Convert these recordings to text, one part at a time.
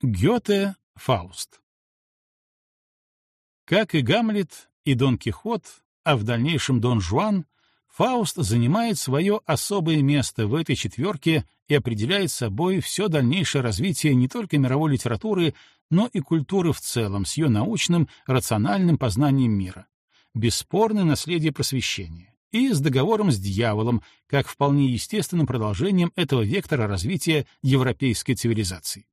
Гёте Фауст Как и Гамлет, и Дон Кихот, а в дальнейшем Дон Жуан, Фауст занимает свое особое место в этой четверке и определяет собой все дальнейшее развитие не только мировой литературы, но и культуры в целом с ее научным, рациональным познанием мира. Бесспорное наследие просвещения и с договором с дьяволом, как вполне естественным продолжением этого вектора развития европейской цивилизации.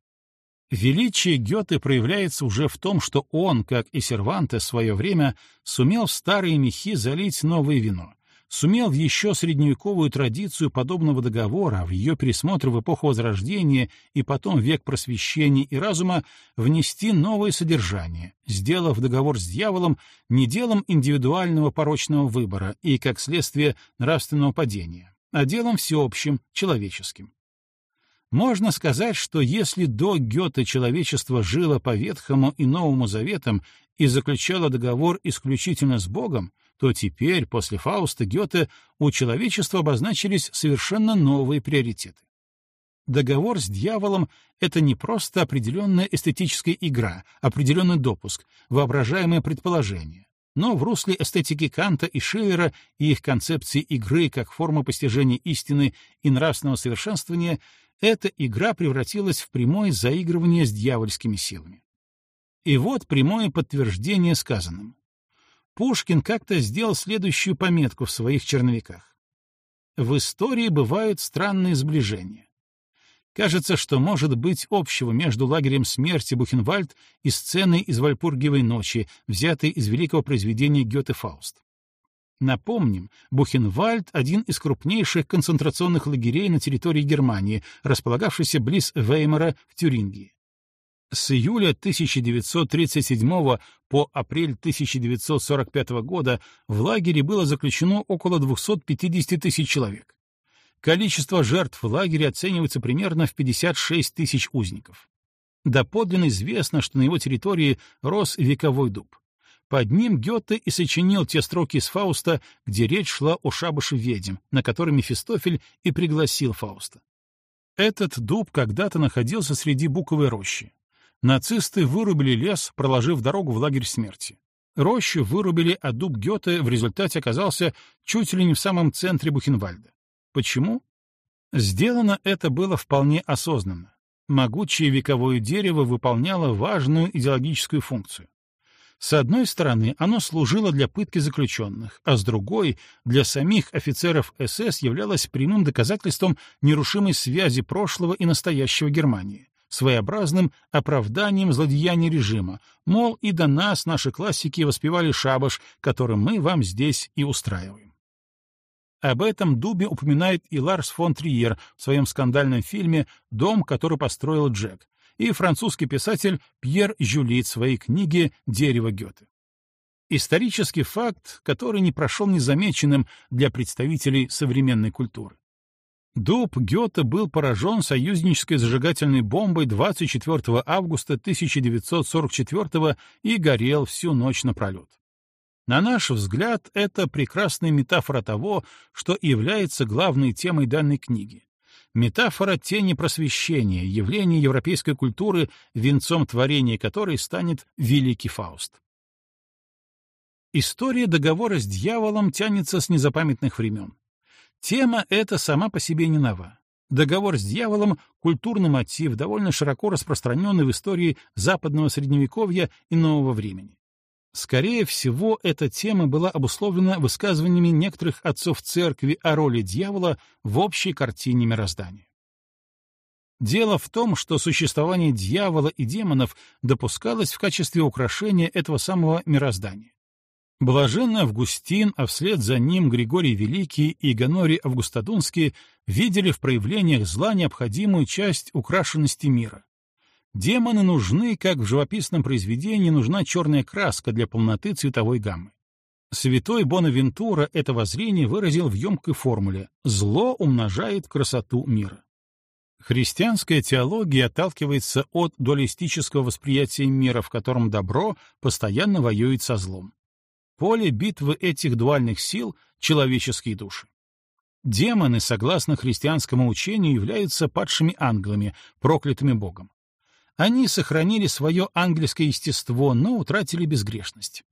Величие Гёте проявляется уже в том, что он, как и Серванте в свое время, сумел в старые мехи залить новое вино, сумел в еще средневековую традицию подобного договора, в ее пересмотр в эпоху Возрождения и потом век просвещения и разума внести новое содержание, сделав договор с дьяволом не делом индивидуального порочного выбора и, как следствие, нравственного падения, а делом всеобщим, человеческим. Можно сказать, что если до Гёте человечество жило по Ветхому и Новому Заветам и заключало договор исключительно с Богом, то теперь, после Фауста Гёте, у человечества обозначились совершенно новые приоритеты. Договор с дьяволом — это не просто определенная эстетическая игра, определенный допуск, воображаемое предположение, но в русле эстетики Канта и Шиллера и их концепции игры как формы постижения истины и нравственного совершенствования — эта игра превратилась в прямое заигрывание с дьявольскими силами. И вот прямое подтверждение сказанному. Пушкин как-то сделал следующую пометку в своих черновиках. В истории бывают странные сближения. Кажется, что может быть общего между лагерем смерти Бухенвальд и сценой из Вальпургиевой ночи, взятой из великого произведения Гёте «Фауст». Напомним, Бухенвальд — один из крупнейших концентрационных лагерей на территории Германии, располагавшийся близ Веймара в Тюрингии. С июля 1937 по апрель 1945 года в лагере было заключено около 250 тысяч человек. Количество жертв в лагере оценивается примерно в 56 тысяч узников. Доподлинно известно, что на его территории рос вековой дуб. Под ним Гёте и сочинил те строки из Фауста, где речь шла о шабаше ведьм, на который Мефистофель и пригласил Фауста. Этот дуб когда-то находился среди буковой рощи. Нацисты вырубили лес, проложив дорогу в лагерь смерти. Рощу вырубили, а дуб Гёте в результате оказался чуть ли не в самом центре Бухенвальда. Почему? Сделано это было вполне осознанно. Могучее вековое дерево выполняло важную идеологическую функцию. С одной стороны, оно служило для пытки заключенных, а с другой — для самих офицеров СС являлось прямым доказательством нерушимой связи прошлого и настоящего Германии, своеобразным оправданием злодеяния режима, мол, и до нас наши классики воспевали шабаш, который мы вам здесь и устраиваем. Об этом Дубе упоминает и Ларс фон Триер в своем скандальном фильме «Дом, который построил Джек», и французский писатель Пьер Жюли в своей книге «Дерево Гёте». Исторический факт, который не прошел незамеченным для представителей современной культуры. Дуб Гёте был поражен союзнической зажигательной бомбой 24 августа 1944 и горел всю ночь напролет. На наш взгляд, это прекрасная метафора того, что является главной темой данной книги Метафора тени просвещения, явление европейской культуры, венцом творения которой станет Великий Фауст. История договора с дьяволом тянется с незапамятных времен. Тема эта сама по себе не нова. Договор с дьяволом — культурный мотив, довольно широко распространенный в истории западного средневековья и нового времени. Скорее всего, эта тема была обусловлена высказываниями некоторых отцов церкви о роли дьявола в общей картине мироздания. Дело в том, что существование дьявола и демонов допускалось в качестве украшения этого самого мироздания. Блаженный Августин, а вслед за ним Григорий Великий и Гонорий Августодунский видели в проявлениях зла необходимую часть украшенности мира, Демоны нужны, как в живописном произведении нужна черная краска для полноты цветовой гаммы. Святой Бонавентура это воззрение выразил в емкой формуле «зло умножает красоту мира». Христианская теология отталкивается от дуалистического восприятия мира, в котором добро постоянно воюет со злом. Поле битвы этих дуальных сил — человеческие души. Демоны, согласно христианскому учению, являются падшими ангелами, проклятыми Богом. Они сохранили свое ангельское естество, но утратили безгрешность.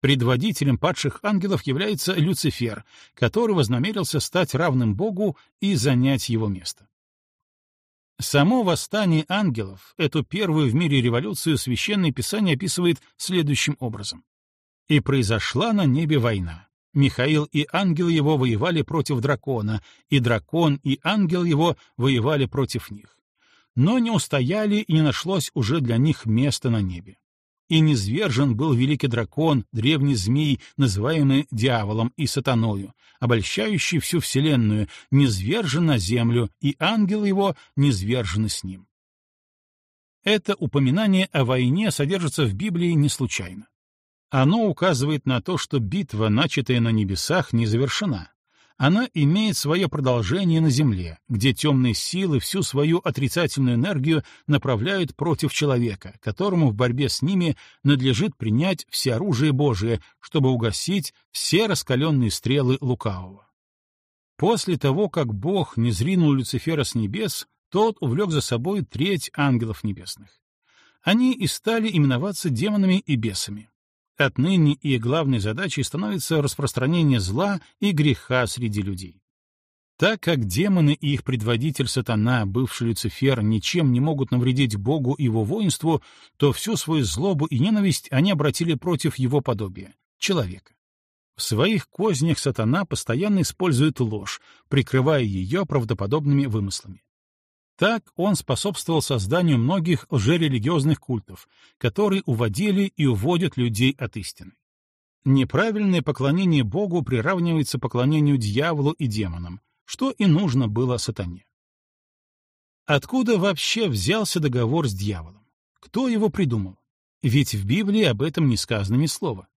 Предводителем падших ангелов является Люцифер, который вознамерился стать равным Богу и занять его место. Само восстание ангелов, эту первую в мире революцию, Священное Писание описывает следующим образом. «И произошла на небе война. Михаил и ангел его воевали против дракона, и дракон и ангел его воевали против них. Но не устояли, и не нашлось уже для них места на небе. И низвержен был великий дракон, древний змей, называемый дьяволом и сатаною, обольщающий всю вселенную, низвержен на землю, и ангел его низвержены с ним. Это упоминание о войне содержится в Библии не случайно. Оно указывает на то, что битва, начатая на небесах, не завершена. Она имеет свое продолжение на земле, где темные силы всю свою отрицательную энергию направляют против человека, которому в борьбе с ними надлежит принять все оружие Божие, чтобы угасить все раскаленные стрелы лукавого. После того, как Бог не зринул Люцифера с небес, тот увлек за собой треть ангелов небесных. Они и стали именоваться демонами и бесами. Отныне их главной задачей становится распространение зла и греха среди людей. Так как демоны и их предводитель сатана, бывший Люцифер, ничем не могут навредить Богу и его воинству, то всю свою злобу и ненависть они обратили против его подобия — человека. В своих кознях сатана постоянно использует ложь, прикрывая ее правдоподобными вымыслами. Так он способствовал созданию многих лжерелигиозных культов, которые уводили и уводят людей от истины. Неправильное поклонение Богу приравнивается поклонению дьяволу и демонам, что и нужно было сатане. Откуда вообще взялся договор с дьяволом? Кто его придумал? Ведь в Библии об этом не сказано ни слова.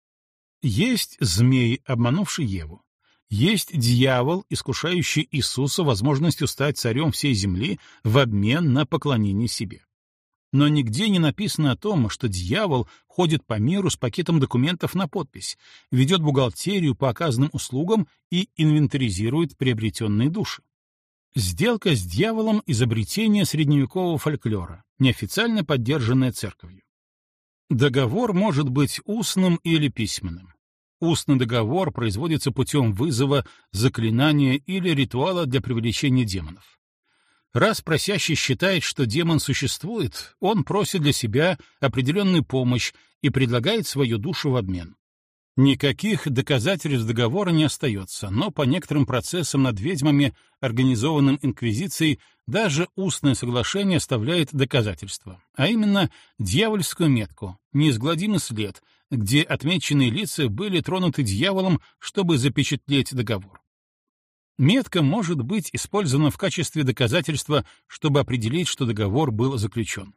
Есть змей, обманувший Еву. Есть дьявол, искушающий Иисуса возможностью стать царем всей земли в обмен на поклонение себе. Но нигде не написано о том, что дьявол ходит по миру с пакетом документов на подпись, ведет бухгалтерию по оказанным услугам и инвентаризирует приобретенные души. Сделка с дьяволом — изобретение средневекового фольклора, неофициально поддержанное церковью. Договор может быть устным или письменным. Устный договор производится путем вызова, заклинания или ритуала для привлечения демонов. Раз просящий считает, что демон существует, он просит для себя определенную помощь и предлагает свою душу в обмен. Никаких доказательств договора не остается, но по некоторым процессам над ведьмами, организованным Инквизицией, даже устное соглашение оставляет доказательства, а именно дьявольскую метку, неизгладимый след — где отмеченные лица были тронуты дьяволом, чтобы запечатлеть договор. Метка может быть использована в качестве доказательства, чтобы определить, что договор был заключен.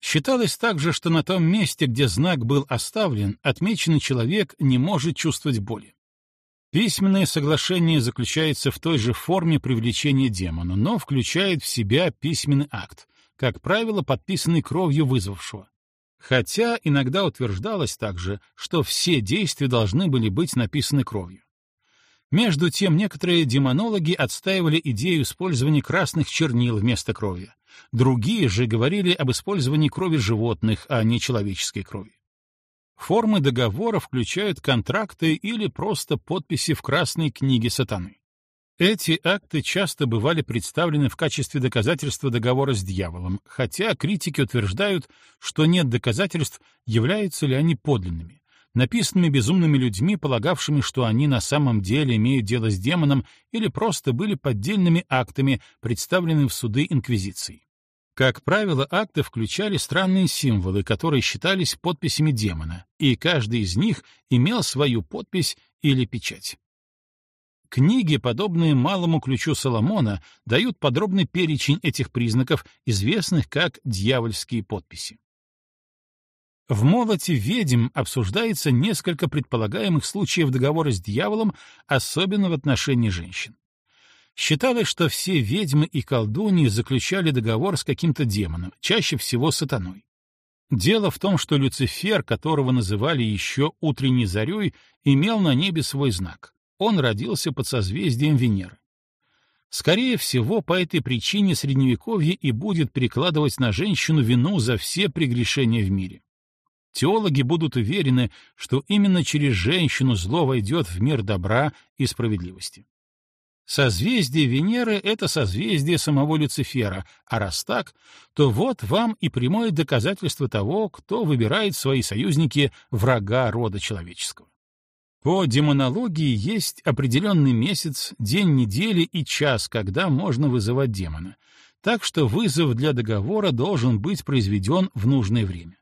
Считалось также, что на том месте, где знак был оставлен, отмеченный человек не может чувствовать боли. Письменное соглашение заключается в той же форме привлечения демона, но включает в себя письменный акт, как правило, подписанный кровью вызвавшего, хотя иногда утверждалось также, что все действия должны были быть написаны кровью. Между тем, некоторые демонологи отстаивали идею использования красных чернил вместо крови. Другие же говорили об использовании крови животных, а не человеческой крови. Формы договора включают контракты или просто подписи в Красной книге сатаны. Эти акты часто бывали представлены в качестве доказательства договора с дьяволом, хотя критики утверждают, что нет доказательств, являются ли они подлинными, написанными безумными людьми, полагавшими, что они на самом деле имеют дело с демоном или просто были поддельными актами, представленными в суды Инквизиции. Как правило, акты включали странные символы, которые считались подписями демона, и каждый из них имел свою подпись или печать. Книги, подобные малому ключу Соломона, дают подробный перечень этих признаков, известных как дьявольские подписи. В «Молоте ведьм» обсуждается несколько предполагаемых случаев договора с дьяволом, особенно в отношении женщин. Считалось, что все ведьмы и колдуньи заключали договор с каким-то демоном, чаще всего сатаной. Дело в том, что Люцифер, которого называли еще утренней зарей, имел на небе свой знак он родился под созвездием Венеры. Скорее всего, по этой причине Средневековье и будет перекладывать на женщину вину за все прегрешения в мире. Теологи будут уверены, что именно через женщину зло войдет в мир добра и справедливости. Созвездие Венеры — это созвездие самого Люцифера, а раз так, то вот вам и прямое доказательство того, кто выбирает свои союзники врага рода человеческого. По демонологии есть определенный месяц, день недели и час, когда можно вызывать демона, так что вызов для договора должен быть произведен в нужное время.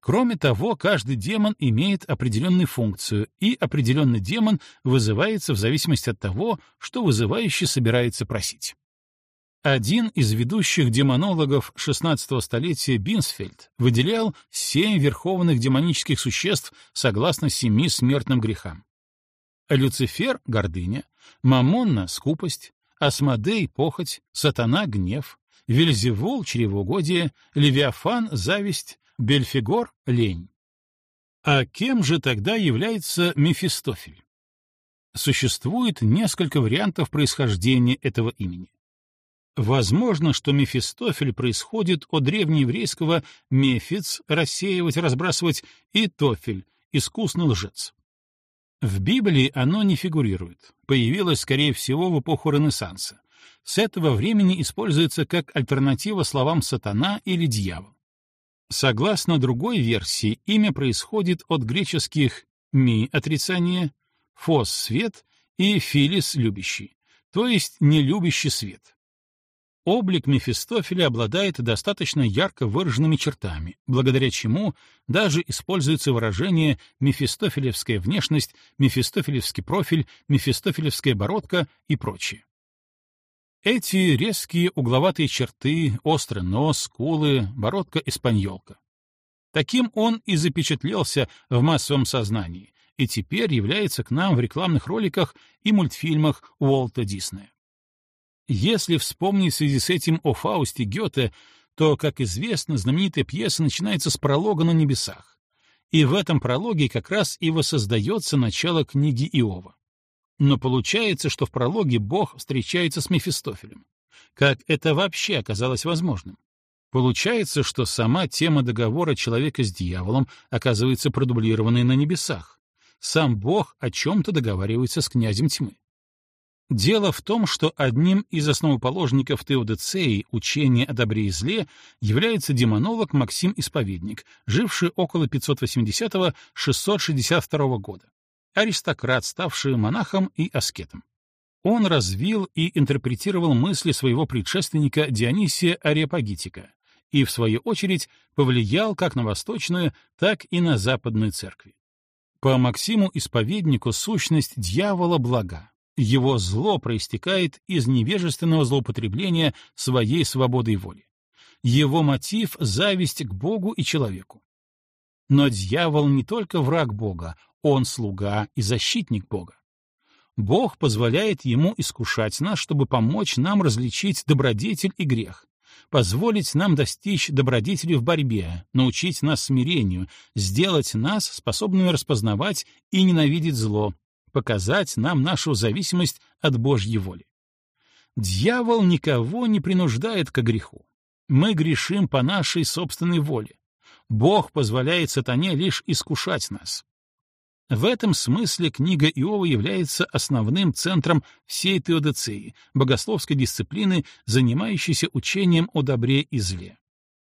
Кроме того, каждый демон имеет определенную функцию, и определенный демон вызывается в зависимости от того, что вызывающий собирается просить. Один из ведущих демонологов XVI столетия Бинсфельд выделял семь верховных демонических существ согласно семи смертным грехам. Люцифер — гордыня, Мамонна — скупость, Асмодей — похоть, Сатана — гнев, Вельзевул — чревоугодие, Левиафан — зависть, Бельфигор — лень. А кем же тогда является Мефистофель? Существует несколько вариантов происхождения этого имени. Возможно, что Мефистофель происходит от древнееврейского «мефиц» — рассеивать, разбрасывать, и «тофель» — искусный лжец. В Библии оно не фигурирует, появилось, скорее всего, в эпоху Ренессанса. С этого времени используется как альтернатива словам «сатана» или «дьявол». Согласно другой версии, имя происходит от греческих «ми» — отрицание, «фос» — свет и «филис» — любящий, то есть нелюбящий свет. Облик Мефистофеля обладает достаточно ярко выраженными чертами, благодаря чему даже используется выражение «мефистофелевская внешность», «мефистофелевский профиль», «мефистофелевская бородка» и прочее. Эти резкие угловатые черты, острый нос, скулы, бородка-испаньолка. Таким он и запечатлелся в массовом сознании и теперь является к нам в рекламных роликах и мультфильмах Уолта Диснея. Если вспомнить в связи с этим о Фаусте Гёте, то, как известно, знаменитая пьеса начинается с пролога на небесах. И в этом прологе как раз и воссоздается начало книги Иова. Но получается, что в прологе Бог встречается с Мефистофелем. Как это вообще оказалось возможным? Получается, что сама тема договора человека с дьяволом оказывается продублированной на небесах. Сам Бог о чем-то договаривается с князем тьмы. Дело в том, что одним из основоположников теодицеи учения о добре и зле является демонолог Максим Исповедник, живший около 580-662 года, аристократ, ставший монахом и аскетом. Он развил и интерпретировал мысли своего предшественника Дионисия Ареопагитика и, в свою очередь, повлиял как на восточную, так и на западную церкви. По Максиму Исповеднику сущность дьявола блага, его зло проистекает из невежественного злоупотребления своей свободой воли. Его мотив — зависть к Богу и человеку. Но дьявол не только враг Бога, он слуга и защитник Бога. Бог позволяет ему искушать нас, чтобы помочь нам различить добродетель и грех, позволить нам достичь добродетели в борьбе, научить нас смирению, сделать нас способными распознавать и ненавидеть зло, показать нам нашу зависимость от Божьей воли. Дьявол никого не принуждает к греху. Мы грешим по нашей собственной воле. Бог позволяет сатане лишь искушать нас. В этом смысле книга Иова является основным центром всей теодицеи, богословской дисциплины, занимающейся учением о добре и зле.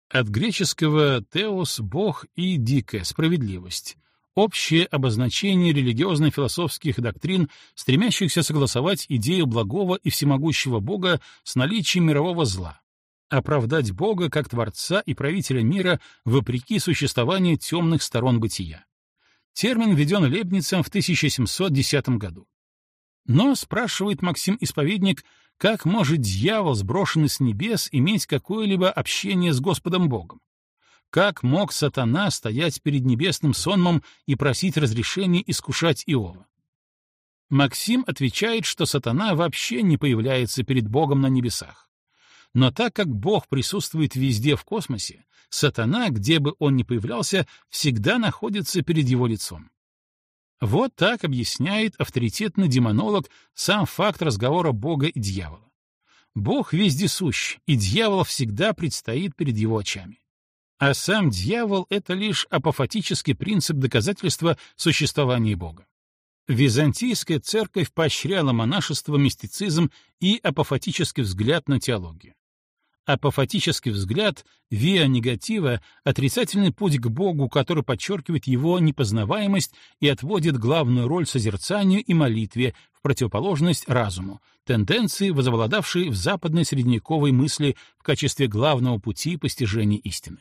От греческого «теос» — «бог» и «дике» — «справедливость», общее обозначение религиозно-философских доктрин, стремящихся согласовать идею благого и всемогущего Бога с наличием мирового зла, оправдать Бога как Творца и правителя мира вопреки существованию темных сторон бытия. Термин введен Лебницем в 1710 году. Но, спрашивает Максим Исповедник, как может дьявол, сброшенный с небес, иметь какое-либо общение с Господом Богом? Как мог сатана стоять перед небесным сонмом и просить разрешения искушать Иова? Максим отвечает, что сатана вообще не появляется перед Богом на небесах. Но так как Бог присутствует везде в космосе, сатана, где бы он ни появлялся, всегда находится перед его лицом. Вот так объясняет авторитетный демонолог сам факт разговора Бога и дьявола. Бог вездесущ, и дьявол всегда предстоит перед его очами. А сам дьявол — это лишь апофатический принцип доказательства существования Бога. Византийская церковь поощряла монашество, мистицизм и апофатический взгляд на теологию. Апофатический взгляд — виа негатива, отрицательный путь к Богу, который подчеркивает его непознаваемость и отводит главную роль созерцанию и молитве в противоположность разуму, тенденции, возобладавшей в западной средневековой мысли в качестве главного пути постижения истины.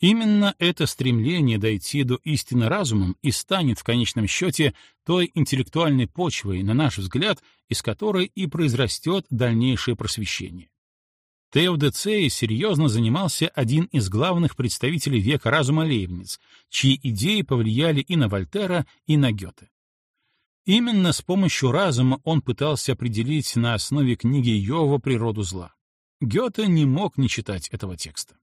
Именно это стремление дойти до истины разумом и станет в конечном счете той интеллектуальной почвой, на наш взгляд, из которой и произрастет дальнейшее просвещение. Теодицеей серьезно занимался один из главных представителей века разума Лейбниц, чьи идеи повлияли и на Вольтера, и на Гёте. Именно с помощью разума он пытался определить на основе книги Йова природу зла. Гёте не мог не читать этого текста.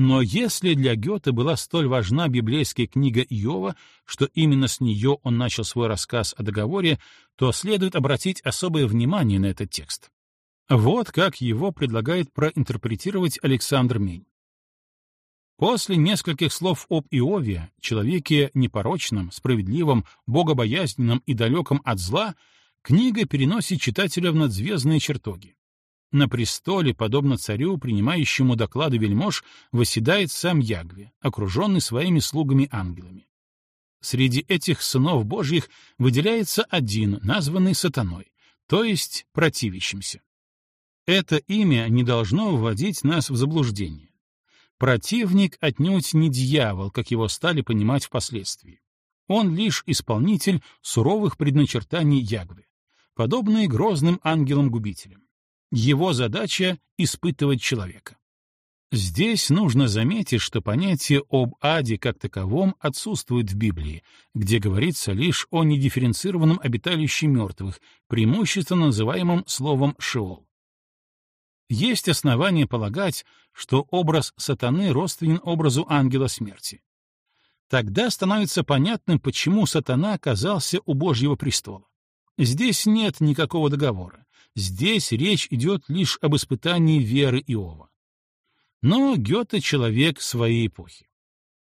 Но если для Гёте была столь важна библейская книга Иова, что именно с нее он начал свой рассказ о договоре, то следует обратить особое внимание на этот текст. Вот как его предлагает проинтерпретировать Александр Мень. После нескольких слов об Иове, человеке непорочном, справедливом, богобоязненном и далеком от зла, книга переносит читателя в надзвездные чертоги. На престоле, подобно царю, принимающему доклады вельмож, восседает сам Ягве, окруженный своими слугами-ангелами. Среди этих сынов Божьих выделяется один, названный сатаной, то есть противящимся. Это имя не должно вводить нас в заблуждение. Противник отнюдь не дьявол, как его стали понимать впоследствии. Он лишь исполнитель суровых предначертаний Ягвы, подобный грозным ангелам-губителям. Его задача — испытывать человека. Здесь нужно заметить, что понятие об аде как таковом отсутствует в Библии, где говорится лишь о недифференцированном обиталище мертвых, преимущественно называемом словом «шеол». Есть основания полагать, что образ сатаны родственен образу ангела смерти. Тогда становится понятным, почему сатана оказался у Божьего престола. Здесь нет никакого договора. Здесь речь идет лишь об испытании веры Иова. Но Гёте — человек своей эпохи.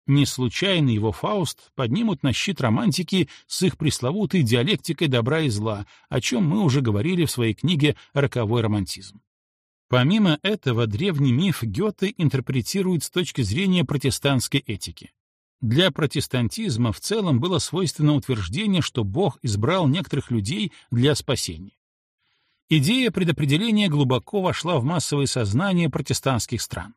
Не случайно его Фауст поднимут на щит романтики с их пресловутой диалектикой добра и зла, о чем мы уже говорили в своей книге «Роковой романтизм». Помимо этого, древний миф Гёте интерпретирует с точки зрения протестантской этики. Для протестантизма в целом было свойственно утверждение, что Бог избрал некоторых людей для спасения. Идея предопределения глубоко вошла в массовое сознание протестантских стран.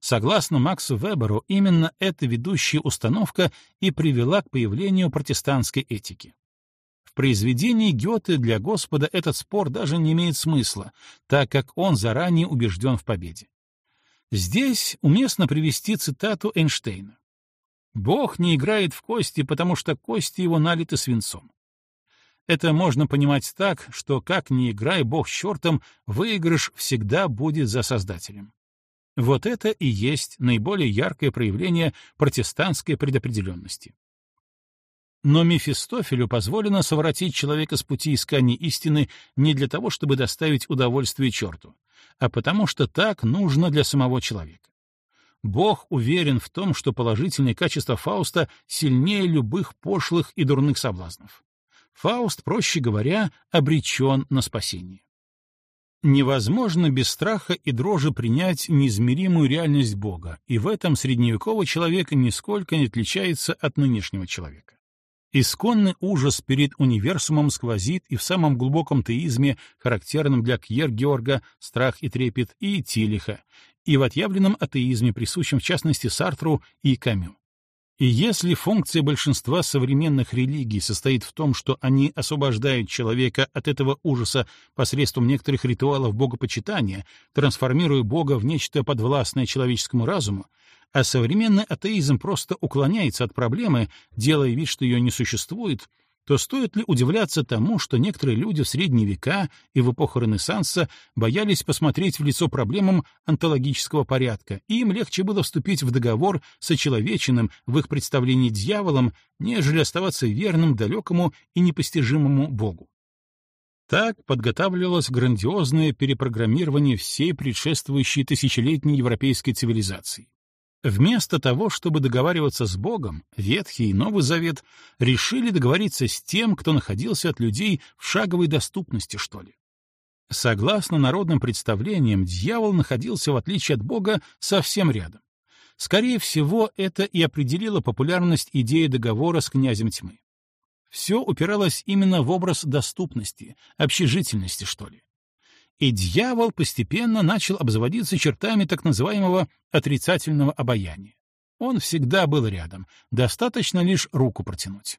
Согласно Максу Веберу, именно эта ведущая установка и привела к появлению протестантской этики. В произведении Гёте для Господа этот спор даже не имеет смысла, так как он заранее убежден в победе. Здесь уместно привести цитату Эйнштейна. «Бог не играет в кости, потому что кости его налиты свинцом». Это можно понимать так, что как ни играй Бог с чертом, выигрыш всегда будет за Создателем. Вот это и есть наиболее яркое проявление протестантской предопределенности. Но Мефистофелю позволено совратить человека с пути искания истины не для того, чтобы доставить удовольствие черту, а потому что так нужно для самого человека. Бог уверен в том, что положительные качества Фауста сильнее любых пошлых и дурных соблазнов. Фауст, проще говоря, обречен на спасение. Невозможно без страха и дрожи принять неизмеримую реальность Бога, и в этом средневековый человек нисколько не отличается от нынешнего человека. Исконный ужас перед универсумом сквозит и в самом глубоком теизме, характерном для Кьер-Георга, страх и трепет, и Тилиха, и в отъявленном атеизме, присущем в частности Сартру и Камю. И если функция большинства современных религий состоит в том, что они освобождают человека от этого ужаса посредством некоторых ритуалов богопочитания, трансформируя Бога в нечто подвластное человеческому разуму, а современный атеизм просто уклоняется от проблемы, делая вид, что ее не существует, то стоит ли удивляться тому, что некоторые люди в средние века и в эпоху Ренессанса боялись посмотреть в лицо проблемам онтологического порядка, и им легче было вступить в договор с очеловеченным в их представлении дьяволом, нежели оставаться верным далекому и непостижимому Богу. Так подготавливалось грандиозное перепрограммирование всей предшествующей тысячелетней европейской цивилизации. Вместо того, чтобы договариваться с Богом, Ветхий и Новый Завет решили договориться с тем, кто находился от людей в шаговой доступности, что ли. Согласно народным представлениям, дьявол находился, в отличие от Бога, совсем рядом. Скорее всего, это и определило популярность идеи договора с князем тьмы. Все упиралось именно в образ доступности, общежительности, что ли. И дьявол постепенно начал обзаводиться чертами так называемого отрицательного обаяния. Он всегда был рядом, достаточно лишь руку протянуть.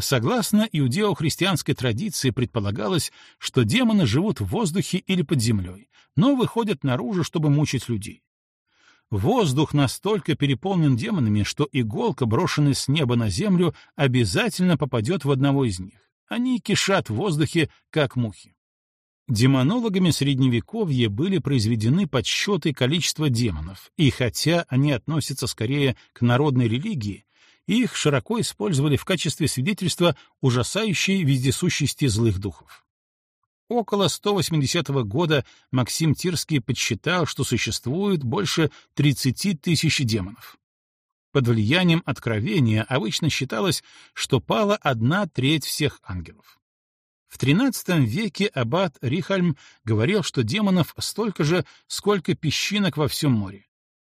Согласно иудео-христианской традиции предполагалось, что демоны живут в воздухе или под землей, но выходят наружу, чтобы мучить людей. Воздух настолько переполнен демонами, что иголка, брошенная с неба на землю, обязательно попадет в одного из них. Они кишат в воздухе, как мухи. Демонологами Средневековья были произведены подсчеты количества демонов, и хотя они относятся скорее к народной религии, их широко использовали в качестве свидетельства ужасающей вездесущести злых духов. Около 180 года Максим Тирский подсчитал, что существует больше 30 тысяч демонов. Под влиянием откровения обычно считалось, что пала одна треть всех ангелов. В XIII веке аббат Рихальм говорил, что демонов столько же, сколько песчинок во всем море.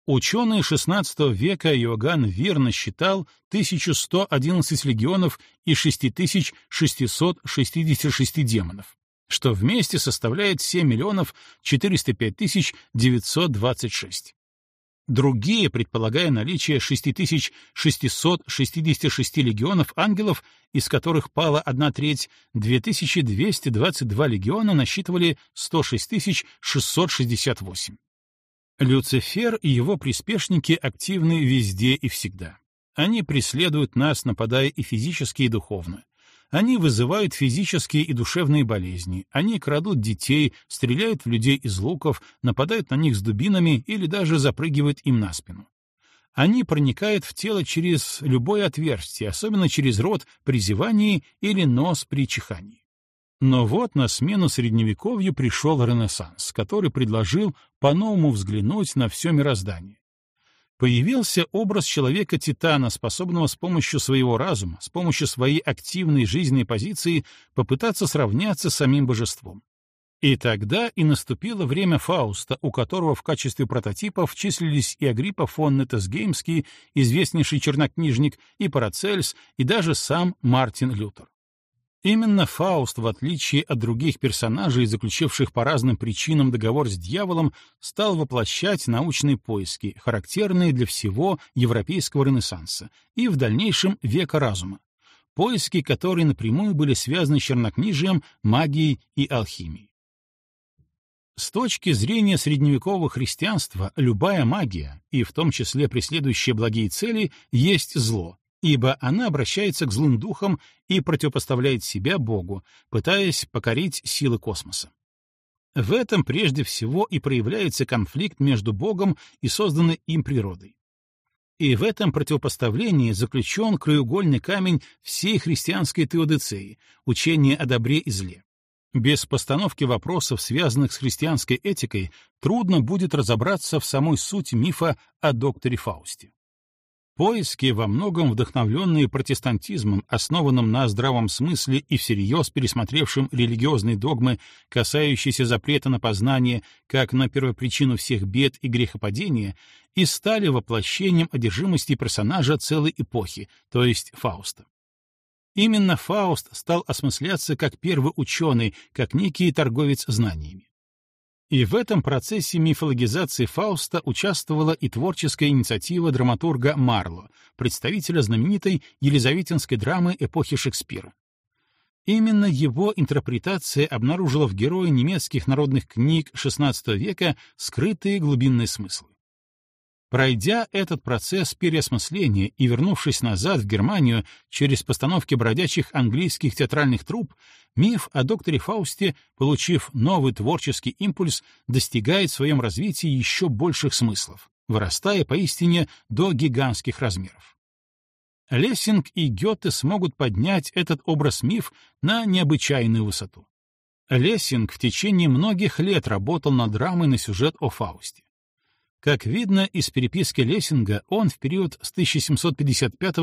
Ученый XVI века Иоганн Вирна считал 1111 легионов и 6666 демонов что вместе составляет 7 миллионов 405 тысяч 926. Другие, предполагая наличие 6666 легионов ангелов, из которых пала одна треть, 2222 легиона насчитывали 106 668. Люцифер и его приспешники активны везде и всегда. Они преследуют нас, нападая и физически, и духовно. Они вызывают физические и душевные болезни, они крадут детей, стреляют в людей из луков, нападают на них с дубинами или даже запрыгивают им на спину. Они проникают в тело через любое отверстие, особенно через рот при зевании или нос при чихании. Но вот на смену Средневековью пришел Ренессанс, который предложил по-новому взглянуть на все мироздание появился образ человека-титана, способного с помощью своего разума, с помощью своей активной жизненной позиции попытаться сравняться с самим божеством. И тогда и наступило время Фауста, у которого в качестве прототипов числились и Агриппа фон Нетесгеймский, известнейший чернокнижник, и Парацельс, и даже сам Мартин Лютер. Именно Фауст, в отличие от других персонажей, заключивших по разным причинам договор с дьяволом, стал воплощать научные поиски, характерные для всего европейского ренессанса и в дальнейшем века разума, поиски, которые напрямую были связаны с чернокнижием, магией и алхимией. С точки зрения средневекового христианства, любая магия, и в том числе преследующая благие цели, есть зло, ибо она обращается к злым духам и противопоставляет себя Богу, пытаясь покорить силы космоса. В этом прежде всего и проявляется конфликт между Богом и созданной им природой. И в этом противопоставлении заключен краеугольный камень всей христианской теодицеи, учения о добре и зле. Без постановки вопросов, связанных с христианской этикой, трудно будет разобраться в самой сути мифа о докторе Фаусте. Поиски, во многом вдохновленные протестантизмом, основанным на здравом смысле и всерьез пересмотревшим религиозные догмы, касающиеся запрета на познание как на первопричину всех бед и грехопадения, и стали воплощением одержимости персонажа целой эпохи, то есть Фауста. Именно Фауст стал осмысляться как первый ученый, как некий торговец знаниями. И в этом процессе мифологизации Фауста участвовала и творческая инициатива драматурга Марло, представителя знаменитой елизаветинской драмы эпохи Шекспира. Именно его интерпретация обнаружила в герое немецких народных книг XVI века скрытые глубинные смыслы. Пройдя этот процесс переосмысления и вернувшись назад в Германию через постановки бродячих английских театральных труп, миф о докторе Фаусте, получив новый творческий импульс, достигает в своем развитии еще больших смыслов, вырастая поистине до гигантских размеров. Лессинг и Гёте смогут поднять этот образ-миф на необычайную высоту. Лессинг в течение многих лет работал над драмой на сюжет о Фаусте. Как видно из переписки Лессинга, он в период с 1755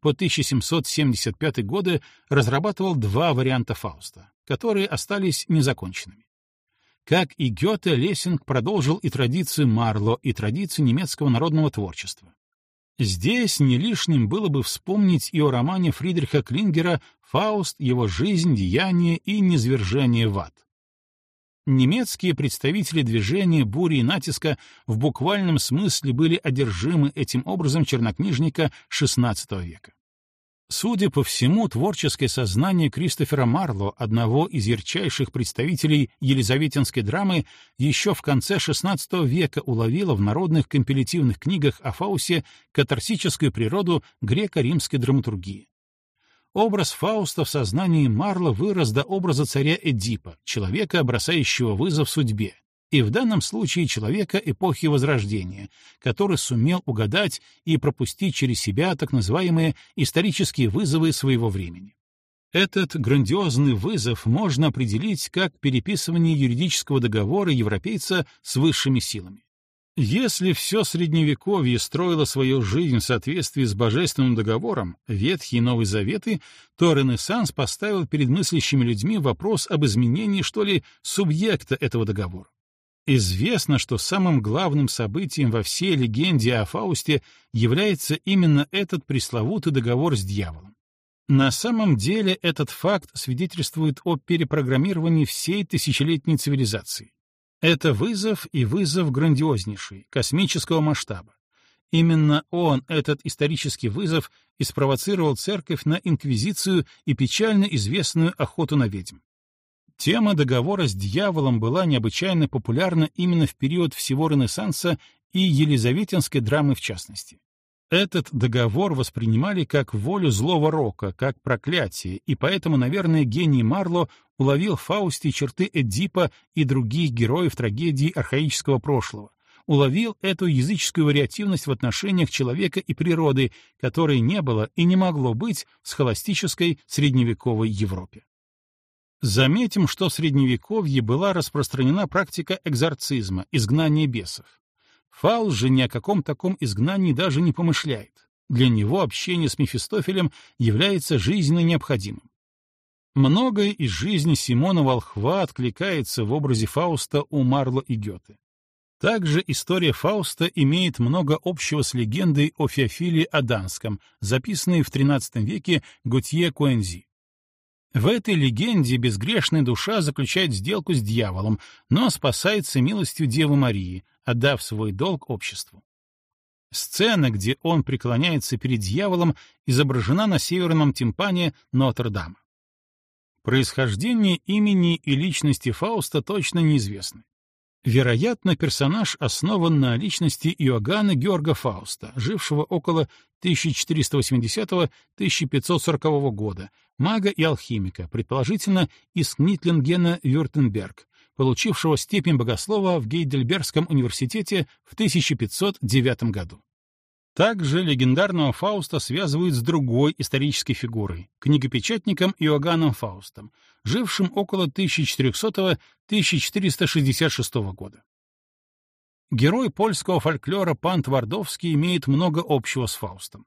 по 1775 годы разрабатывал два варианта Фауста, которые остались незаконченными. Как и Гёте, Лессинг продолжил и традицию Марло, и традицию немецкого народного творчества. Здесь не лишним было бы вспомнить и о романе Фридриха Клингера «Фауст. Его жизнь, деяние и низвержение в ад». Немецкие представители движения бури и натиска в буквальном смысле были одержимы этим образом чернокнижника XVI века. Судя по всему, творческое сознание Кристофера Марло, одного из ярчайших представителей елизаветинской драмы, еще в конце XVI века уловило в народных компилятивных книгах о Фаусе катарсическую природу греко-римской драматургии. Образ Фауста в сознании Марло вырос до образа царя Эдипа, человека, бросающего вызов судьбе, и в данном случае человека эпохи Возрождения, который сумел угадать и пропустить через себя так называемые исторические вызовы своего времени. Этот грандиозный вызов можно определить как переписывание юридического договора европейца с высшими силами. Если все Средневековье строило свою жизнь в соответствии с Божественным договором, Ветхий и Новый Заветы, то Ренессанс поставил перед мыслящими людьми вопрос об изменении, что ли, субъекта этого договора. Известно, что самым главным событием во всей легенде о Фаусте является именно этот пресловутый договор с дьяволом. На самом деле этот факт свидетельствует о перепрограммировании всей тысячелетней цивилизации. Это вызов и вызов грандиознейший, космического масштаба. Именно он, этот исторический вызов, и спровоцировал церковь на инквизицию и печально известную охоту на ведьм. Тема договора с дьяволом была необычайно популярна именно в период всего Ренессанса и елизаветинской драмы в частности. Этот договор воспринимали как волю злого рока, как проклятие, и поэтому, наверное, гений Марло уловил в Фаусте черты Эдипа и других героев трагедии архаического прошлого, уловил эту языческую вариативность в отношениях человека и природы, которой не было и не могло быть в схоластической средневековой Европе. Заметим, что в Средневековье была распространена практика экзорцизма, изгнания бесов. Фаул же ни о каком таком изгнании даже не помышляет. Для него общение с Мефистофелем является жизненно необходимым. Многое из жизни Симона Волхва откликается в образе Фауста у Марло и Гёте. Также история Фауста имеет много общего с легендой о Феофиле Аданском, записанной в XIII веке Готье Куэнзи. В этой легенде безгрешная душа заключает сделку с дьяволом, но спасается милостью Девы Марии, отдав свой долг обществу. Сцена, где он преклоняется перед дьяволом, изображена на северном тимпане Нотр-Дама. Происхождение имени и личности Фауста точно неизвестны. Вероятно, персонаж основан на личности Иоганна Георга Фауста, жившего около 1480-1540 года, мага и алхимика, предположительно из Книтлингена Вюртенберг, получившего степень богослова в Гейдельбергском университете в 1509 году. Также легендарного Фауста связывают с другой исторической фигурой, книгопечатником Иоганном Фаустом, жившим около 1400-1466 года. Герой польского фольклора Пан Твардовский имеет много общего с Фаустом.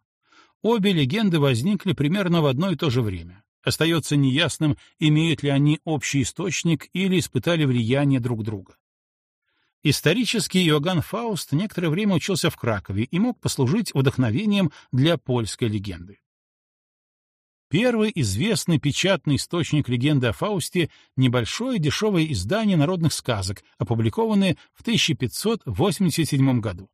Обе легенды возникли примерно в одно и то же время. Остается неясным, имеют ли они общий источник или испытали влияние друг друга. Исторический Иоганн Фауст некоторое время учился в Кракове и мог послужить вдохновением для польской легенды. Первый известный печатный источник легенды о Фаусте — небольшое дешевое издание народных сказок, опубликованное в 1587 году.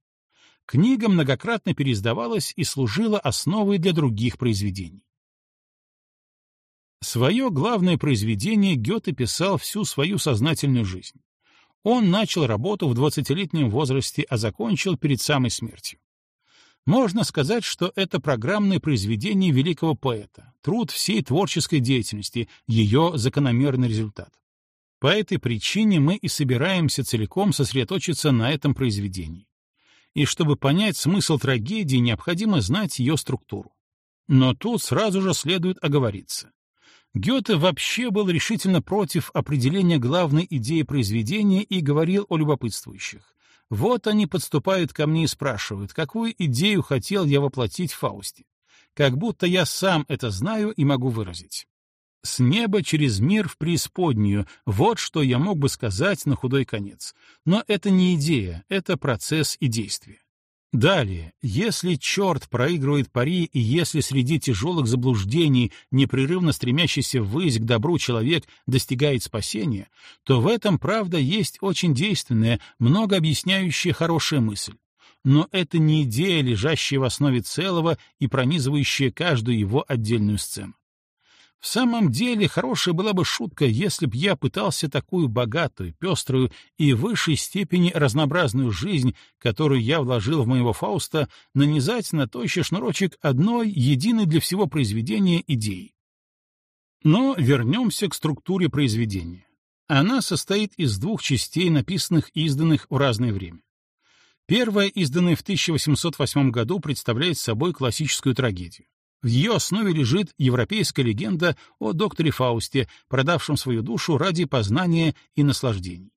Книга многократно переиздавалась и служила основой для других произведений. Свое главное произведение Гёте писал всю свою сознательную жизнь. Он начал работу в 20-летнем возрасте, а закончил перед самой смертью. Можно сказать, что это программное произведение великого поэта, труд всей творческой деятельности, ее закономерный результат. По этой причине мы и собираемся целиком сосредоточиться на этом произведении. И чтобы понять смысл трагедии, необходимо знать ее структуру. Но тут сразу же следует оговориться. Гёте вообще был решительно против определения главной идеи произведения и говорил о любопытствующих. Вот они подступают ко мне и спрашивают, какую идею хотел я воплотить в Фаусте. Как будто я сам это знаю и могу выразить. С неба через мир в преисподнюю — вот что я мог бы сказать на худой конец. Но это не идея, это процесс и действие. Далее, если черт проигрывает пари, и если среди тяжелых заблуждений, непрерывно стремящийся ввысь к добру человек достигает спасения, то в этом, правда, есть очень действенная, много объясняющая хорошая мысль. Но это не идея, лежащая в основе целого и пронизывающая каждую его отдельную сцену. В самом деле, хорошая была бы шутка, если б я пытался такую богатую, пеструю и в высшей степени разнообразную жизнь, которую я вложил в моего Фауста, нанизать на тощий шнурочек одной, единой для всего произведения идеи. Но вернемся к структуре произведения. Она состоит из двух частей, написанных и изданных в разное время. Первая, изданная в 1808 году, представляет собой классическую трагедию. В ее основе лежит европейская легенда о докторе Фаусте, продавшем свою душу ради познания и наслаждений.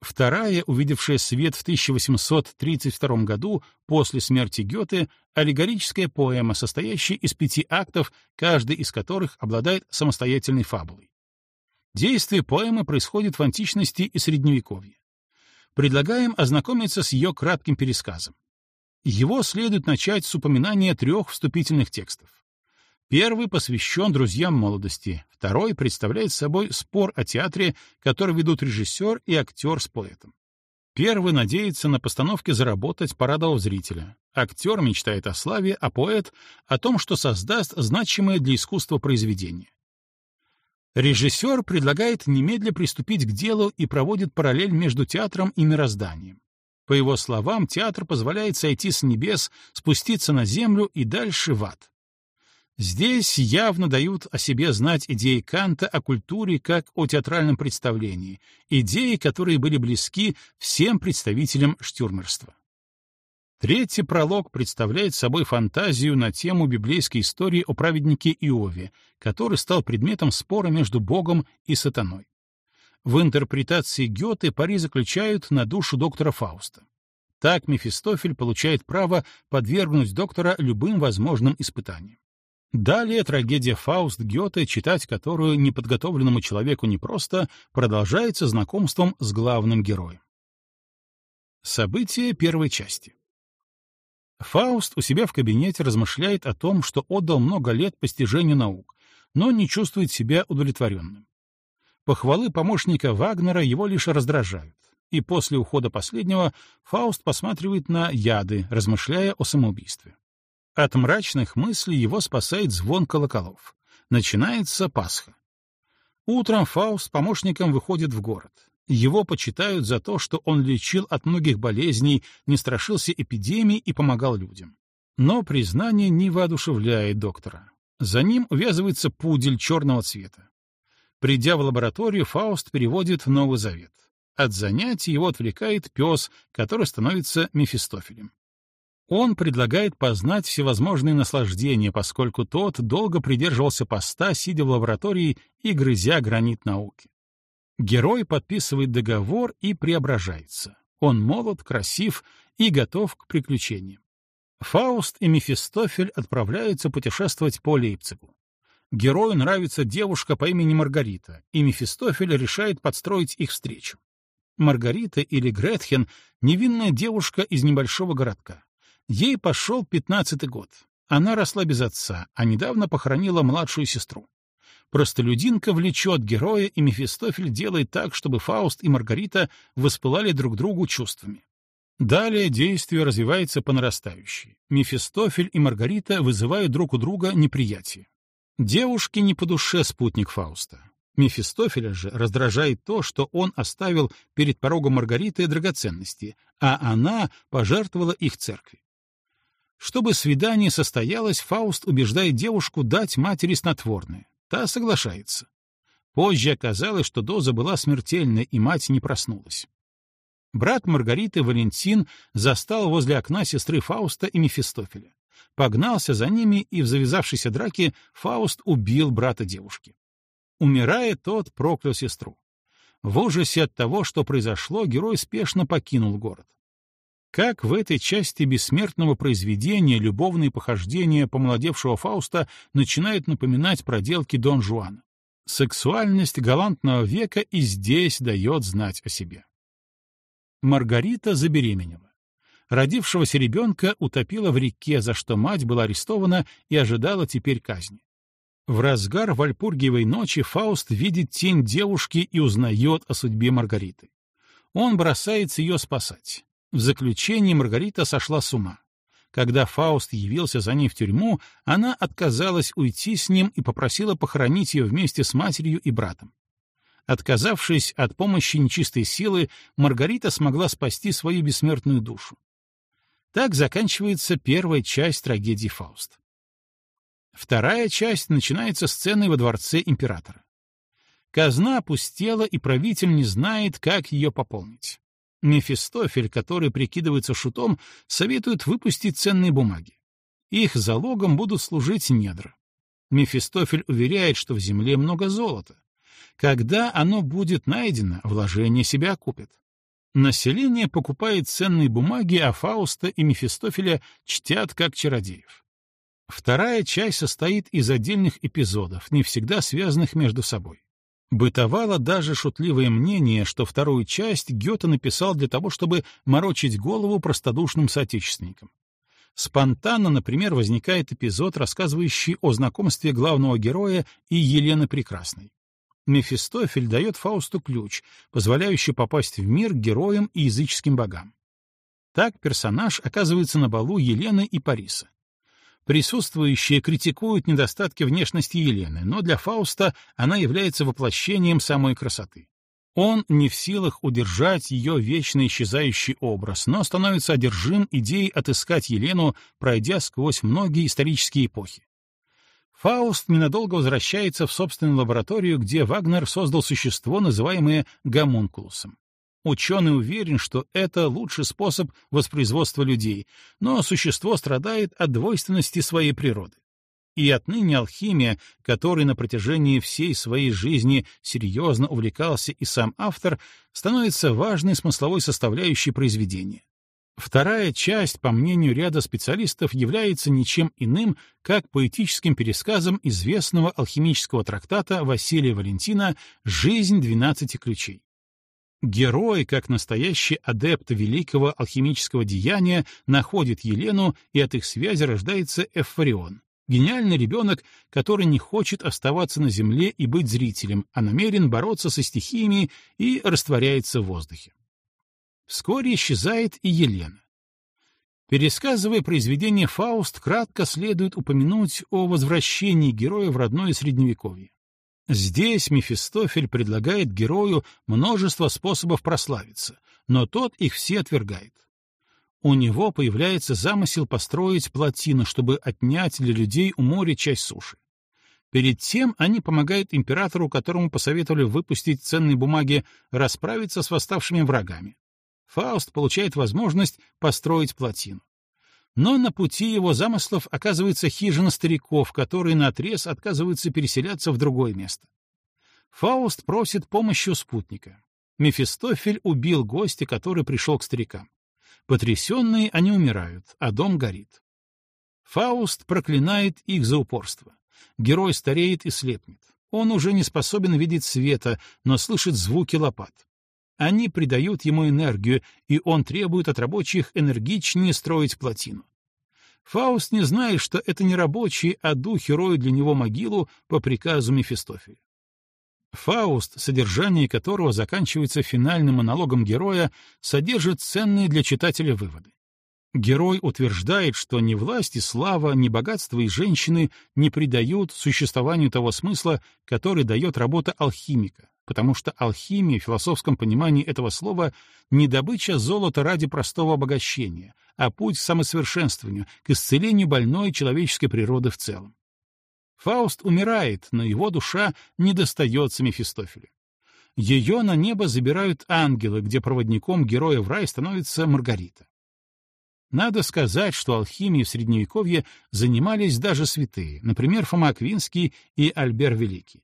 Вторая, увидевшая свет в 1832 году после смерти Гёте, аллегорическая поэма, состоящая из пяти актов, каждый из которых обладает самостоятельной фабулой. Действие поэмы происходит в античности и Средневековье. Предлагаем ознакомиться с ее кратким пересказом. Его следует начать с упоминания трех вступительных текстов. Первый посвящен друзьям молодости, второй представляет собой спор о театре, который ведут режиссер и актер с поэтом. Первый надеется на постановке заработать, порадовав зрителя. Актер мечтает о славе, а поэт — о том, что создаст значимое для искусства произведение. Режиссер предлагает немедля приступить к делу и проводит параллель между театром и мирозданием. По его словам, театр позволяет сойти с небес, спуститься на землю и дальше в ад. Здесь явно дают о себе знать идеи Канта о культуре как о театральном представлении, идеи, которые были близки всем представителям штюрмерства. Третий пролог представляет собой фантазию на тему библейской истории о праведнике Иове, который стал предметом спора между Богом и сатаной. В интерпретации Гёте пари заключают на душу доктора Фауста. Так Мефистофель получает право подвергнуть доктора любым возможным испытаниям. Далее трагедия Фауст Гёте, читать которую неподготовленному человеку непросто, продолжается знакомством с главным героем. События первой части. Фауст у себя в кабинете размышляет о том, что отдал много лет постижению наук, но не чувствует себя удовлетворенным. Похвалы помощника Вагнера его лишь раздражают, и после ухода последнего Фауст посматривает на яды, размышляя о самоубийстве. От мрачных мыслей его спасает звон колоколов. Начинается Пасха. Утром Фауст с помощником выходит в город. Его почитают за то, что он лечил от многих болезней, не страшился эпидемий и помогал людям. Но признание не воодушевляет доктора. За ним увязывается пудель черного цвета. Придя в лабораторию, Фауст переводит Новый Завет. От занятий его отвлекает пес, который становится Мефистофелем. Он предлагает познать всевозможные наслаждения, поскольку тот долго придерживался поста, сидя в лаборатории и грызя гранит науки. Герой подписывает договор и преображается. Он молод, красив и готов к приключениям. Фауст и Мефистофель отправляются путешествовать по Лейпцигу. Герою нравится девушка по имени Маргарита, и Мефистофель решает подстроить их встречу. Маргарита или Гретхен — невинная девушка из небольшого городка. Ей пошел пятнадцатый год. Она росла без отца, а недавно похоронила младшую сестру. Простолюдинка влечет героя, и Мефистофель делает так, чтобы Фауст и Маргарита воспылали друг другу чувствами. Далее действие развивается по нарастающей. Мефистофель и Маргарита вызывают друг у друга неприятие. Девушке не по душе спутник Фауста. Мефистофеля же раздражает то, что он оставил перед порогом Маргариты драгоценности, а она пожертвовала их церкви. Чтобы свидание состоялось, Фауст убеждает девушку дать матери снотворное. Та соглашается. Позже оказалось, что доза была смертельной, и мать не проснулась. Брат Маргариты Валентин застал возле окна сестры Фауста и Мефистофеля. погнался за ними, и в завязавшейся драке Фауст убил брата девушки. Умирая, тот проклял сестру. В ужасе от того, что произошло, герой спешно покинул город. Как в этой части бессмертного произведения любовные похождения помолодевшего Фауста начинают напоминать проделки Дон Жуана. Сексуальность галантного века и здесь дает знать о себе. Маргарита забеременела. Родившегося ребенка утопила в реке, за что мать была арестована и ожидала теперь казни. В разгар Вальпургиевой ночи Фауст видит тень девушки и узнает о судьбе Маргариты. Он бросается ее спасать. В заключении Маргарита сошла с ума. Когда Фауст явился за ней в тюрьму, она отказалась уйти с ним и попросила похоронить ее вместе с матерью и братом. Отказавшись от помощи нечистой силы, Маргарита смогла спасти свою бессмертную душу. Так заканчивается первая часть трагедии Фауст. Вторая часть начинается сценой во дворце императора. Казна опустела, и правитель не знает, как ее пополнить. Мефистофель, который прикидывается шутом, советует выпустить ценные бумаги. Их залогом будут служить недра. Мефистофель уверяет, что в земле много золота. Когда оно будет найдено, вложение себя купит. Население покупает ценные бумаги, а Фауста и Мефистофеля чтят как чародеев. Вторая часть состоит из отдельных эпизодов, не всегда связанных между собой. Бытовало даже шутливое мнение, что вторую часть Гёте написал для того, чтобы морочить голову простодушным соотечественникам. Спонтанно, например, возникает эпизод, рассказывающий о знакомстве главного героя и Елены Прекрасной. Мефистофель дает Фаусту ключ, позволяющий попасть в мир героям и языческим богам. Так персонаж оказывается на балу Елены и Париса. Присутствующие критикуют недостатки внешности Елены, но для Фауста она является воплощением самой красоты. Он не в силах удержать ее вечно исчезающий образ, но становится одержим идеей отыскать Елену, пройдя сквозь многие исторические эпохи. Фауст ненадолго возвращается в собственную лабораторию, где Вагнер создал существо, называемое гомункулусом. Ученый уверен, что это лучший способ воспроизводства людей, но существо страдает от двойственности своей природы. И отныне алхимия, которой на протяжении всей своей жизни серьезно увлекался и сам автор, становится важной смысловой составляющей произведения. Вторая часть, по мнению ряда специалистов, является ничем иным, как поэтическим пересказом известного алхимического трактата Василия Валентина «Жизнь двенадцати ключей». Герой, как настоящий адепт великого алхимического деяния, находит Елену, и от их связи рождается Эфорион. Гениальный ребенок, который не хочет оставаться на земле и быть зрителем, а намерен бороться со стихиями и растворяется в воздухе. Вскоре исчезает и Елена. Пересказывая произведение «Фауст», кратко следует упомянуть о возвращении героя в родное Средневековье. Здесь Мефистофель предлагает герою множество способов прославиться, но тот их все отвергает. У него появляется замысел построить плотину, чтобы отнять для людей у моря часть суши. Перед тем они помогают императору, которому посоветовали выпустить ценные бумаги, расправиться с восставшими врагами. Фауст получает возможность построить плотину. Но на пути его замыслов оказывается хижина стариков, которые наотрез отказываются переселяться в другое место. Фауст просит помощи у спутника. Мефистофель убил гостя, который пришел к старикам. Потрясенные они умирают, а дом горит. Фауст проклинает их за упорство. Герой стареет и слепнет. Он уже не способен видеть света, но слышит звуки лопат. Они придают ему энергию, и он требует от рабочих энергичнее строить плотину. Фауст не знает, что это не рабочие, а духи роют для него могилу по приказу Мефистофеля. Фауст, содержание которого заканчивается финальным монологом героя, содержит ценные для читателя выводы. Герой утверждает, что ни власть и слава, ни богатство и женщины не придают существованию того смысла, который дает работа алхимика, потому что алхимия в философском понимании этого слова не добыча золота ради простого обогащения, а путь к самосовершенствованию, к исцелению больной человеческой природы в целом. Фауст умирает, но его душа не достается Мефистофелю. Ее на небо забирают ангелы, где проводником героя в рай становится Маргарита. Надо сказать, что алхимией в Средневековье занимались даже святые, например, Фома Аквинский и Альбер Великий.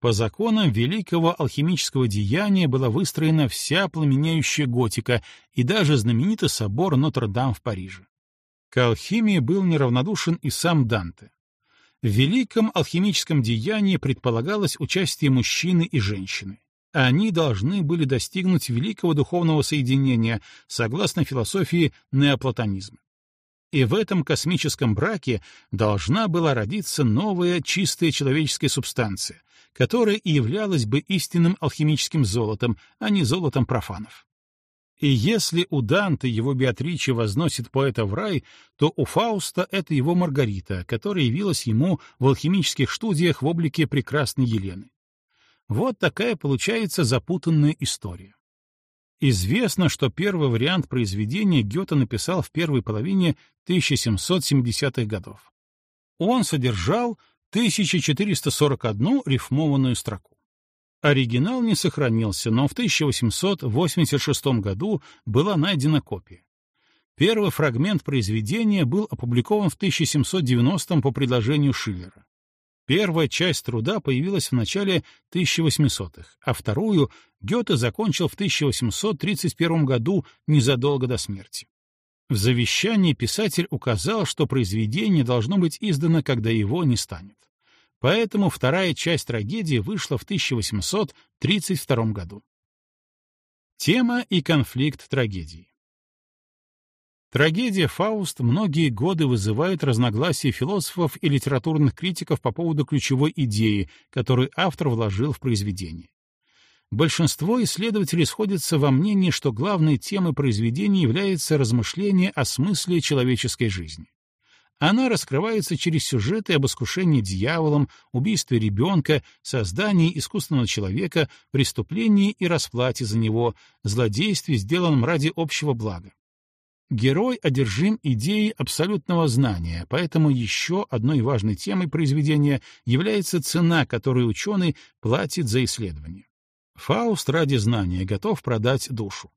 По законам великого алхимического деяния была выстроена вся пламенеющая готика и даже знаменитый собор Нотр-Дам в Париже. К алхимии был неравнодушен и сам Данте. В великом алхимическом деянии предполагалось участие мужчины и женщины. Они должны были достигнуть великого духовного соединения, согласно философии неоплатонизма. И в этом космическом браке должна была родиться новая чистая человеческая субстанция, которая и являлась бы истинным алхимическим золотом, а не золотом профанов. И если у Данте его Беатриче возносит поэта в рай, то у Фауста это его Маргарита, которая явилась ему в алхимических студиях в облике прекрасной Елены. Вот такая получается запутанная история. Известно, что первый вариант произведения Гёте написал в первой половине 1770-х годов. Он содержал 1441 рифмованную строку. Оригинал не сохранился, но в 1886 году была найдена копия. Первый фрагмент произведения был опубликован в 1790 по предложению Шиллера. Первая часть труда появилась в начале 1800-х, а вторую Гёте закончил в 1831 году незадолго до смерти. В завещании писатель указал, что произведение должно быть издано, когда его не станет. Поэтому вторая часть трагедии вышла в 1832 году. Тема и конфликт трагедии. Трагедия «Фауст» многие годы вызывает разногласия философов и литературных критиков по поводу ключевой идеи, которую автор вложил в произведение. Большинство исследователей сходятся во мнении, что главной темой произведения является размышление о смысле человеческой жизни. Она раскрывается через сюжеты об искушении дьяволом, убийстве ребенка, создании искусственного человека, преступлении и расплате за него, злодействе, сделанном ради общего блага. Герой одержим идеей абсолютного знания, поэтому еще одной важной темой произведения является цена, которую ученый платит за исследование. Фауст ради знания готов продать душу.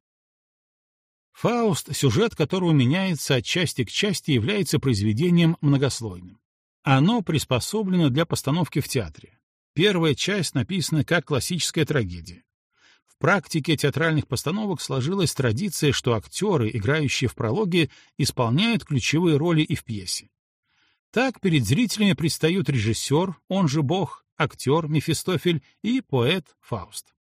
Фауст, сюжет которого меняется от части к части, является произведением многослойным. Оно приспособлено для постановки в театре. Первая часть написана как классическая трагедия. Практике театральных постановок сложилась традиция, что актеры, играющие в прологе, исполняют ключевые роли и в пьесе. Так перед зрителями предстают режиссер, он же бог, актер Мефистофель и поэт Фауст.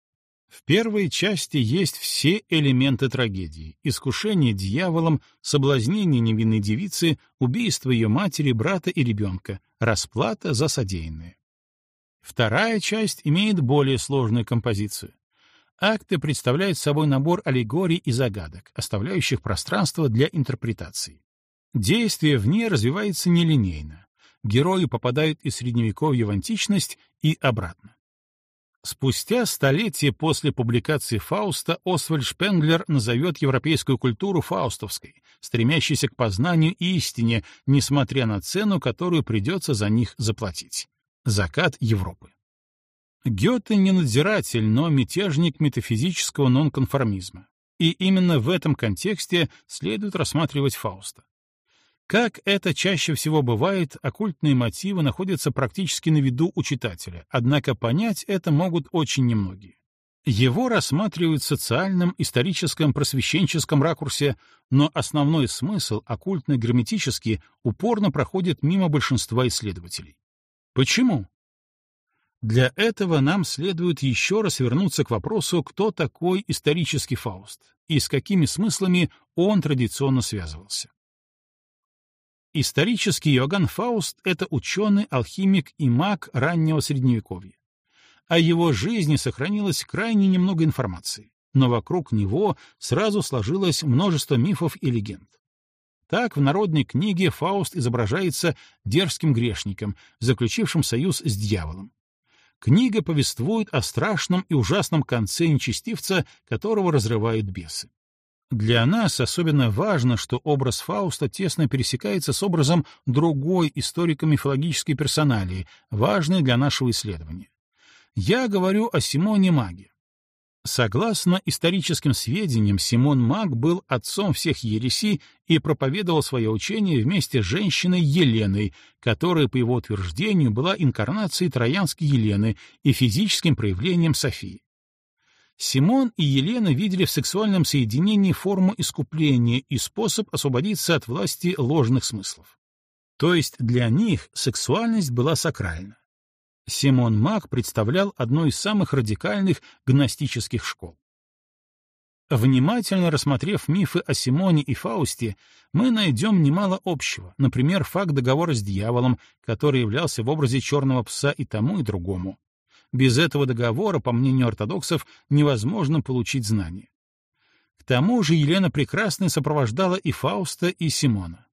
В первой части есть все элементы трагедии — искушение дьяволом, соблазнение невинной девицы, убийство ее матери, брата и ребенка, расплата за содеянное. Вторая часть имеет более сложную композицию. Акты представляют собой набор аллегорий и загадок, оставляющих пространство для интерпретации. Действие в ней развивается нелинейно. Герои попадают из Средневековья в античность и обратно. Спустя столетие после публикации Фауста Освальд Шпенглер назовет европейскую культуру фаустовской, стремящейся к познанию и истине, несмотря на цену, которую придется за них заплатить. Закат Европы. Гёте не надзиратель, но мятежник метафизического нонконформизма. И именно в этом контексте следует рассматривать Фауста. Как это чаще всего бывает, оккультные мотивы находятся практически на виду у читателя, однако понять это могут очень немногие. Его рассматривают в социальном, историческом, просвещенческом ракурсе, но основной смысл, оккультно-герметический, упорно проходит мимо большинства исследователей. Почему? Для этого нам следует еще раз вернуться к вопросу, кто такой исторический Фауст и с какими смыслами он традиционно связывался. Исторический Иоганн Фауст — это ученый, алхимик и маг раннего Средневековья. О его жизни сохранилось крайне немного информации, но вокруг него сразу сложилось множество мифов и легенд. Так в народной книге Фауст изображается дерзким грешником, заключившим союз с дьяволом. Книга повествует о страшном и ужасном конце нечестивца, которого разрывают бесы. Для нас особенно важно, что образ Фауста тесно пересекается с образом другой историко-мифологической персоналии, важной для нашего исследования. Я говорю о Симоне Маге. Согласно историческим сведениям, Симон Маг был отцом всех ересей и проповедовал свое учение вместе с женщиной Еленой, которая, по его утверждению, была инкарнацией троянской Елены и физическим проявлением Софии. Симон и Елена видели в сексуальном соединении форму искупления и способ освободиться от власти ложных смыслов. То есть для них сексуальность была сакральна. Симон Мак представлял одну из самых радикальных гностических школ. Внимательно рассмотрев мифы о Симоне и Фаусте, мы найдем немало общего, например, факт договора с дьяволом, который являлся в образе черного пса и тому, и другому. Без этого договора, по мнению ортодоксов, невозможно получить знания. К тому же Елена Прекрасная сопровождала и Фауста, и Симона.